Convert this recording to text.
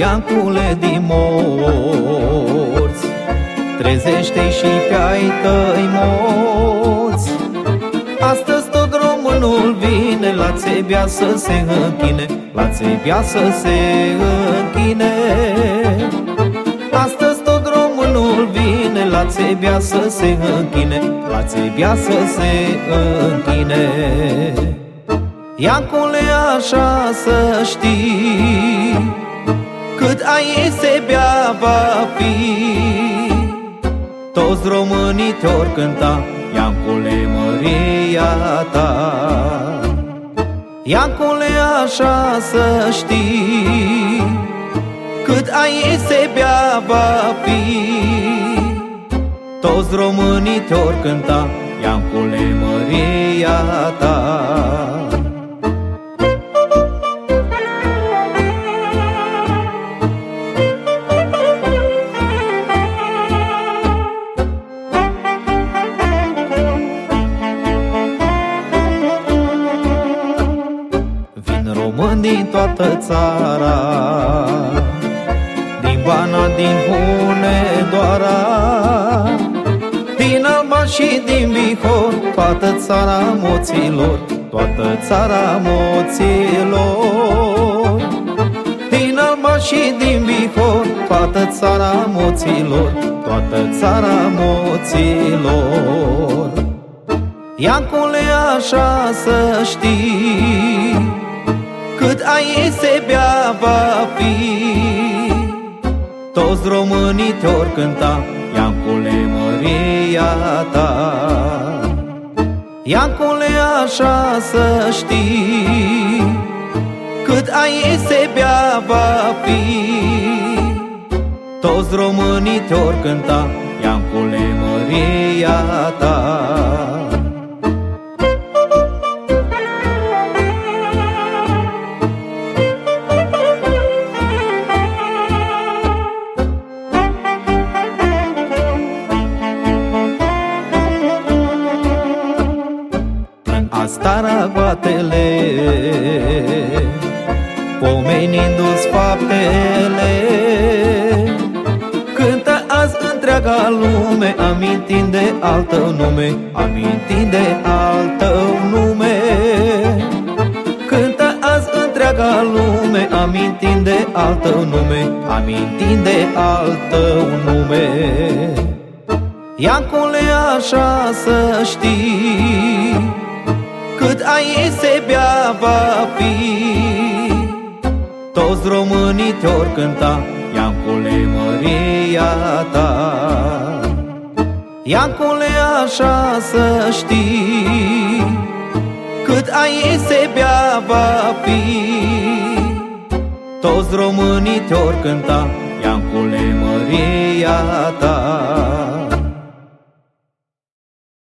Iancule din morți Trezește și pe ai tăi moți Astăzi tot românul vine La țebia să se închine La țebia să se închine. Astăzi tot românul vine La țebia să se închine La țebia să se închine. Iancule așa să știi Cât ai se bea va fi. Toți românii te-or cânta Iancule măria ta. Iancule așa să știi Cât ai se bea va fi. Toți românii te-or cânta români din toată țara. Din Bana, din Hunedoara Din Alba și din Bihor Toată țara moților Toată țara moților. Din Alba și din Bihor Toată țara moților Toată țara moților. Iancule așa să știi cât ai se bea va fi. Toți românii te-or cânta Iancule măria ta. Iancule așa să știi Cât ai se bea va fi. Toți românii te-or cânta Iancule măria ta staragoatele Pomenindu-ți faptele. Cântă azi întreaga lume Amintind de al tău nume Amintind de al tău nume Cântă azi întreaga lume Amintind de al tău nume Amintind de al tău nume Iancule așa să știi cât ai se bea va fi. Toți românii te-or cânta Iancule măria ta. Iancule așa să știi Cât ai se bea va fi. Toți românii te-or cânta Iancule măria ta